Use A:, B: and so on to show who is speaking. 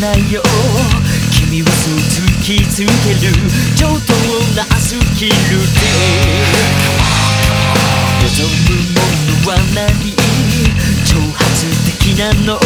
A: ないよ。君はそう突きつける。上等なスキルで。望むものは何？挑発的なの。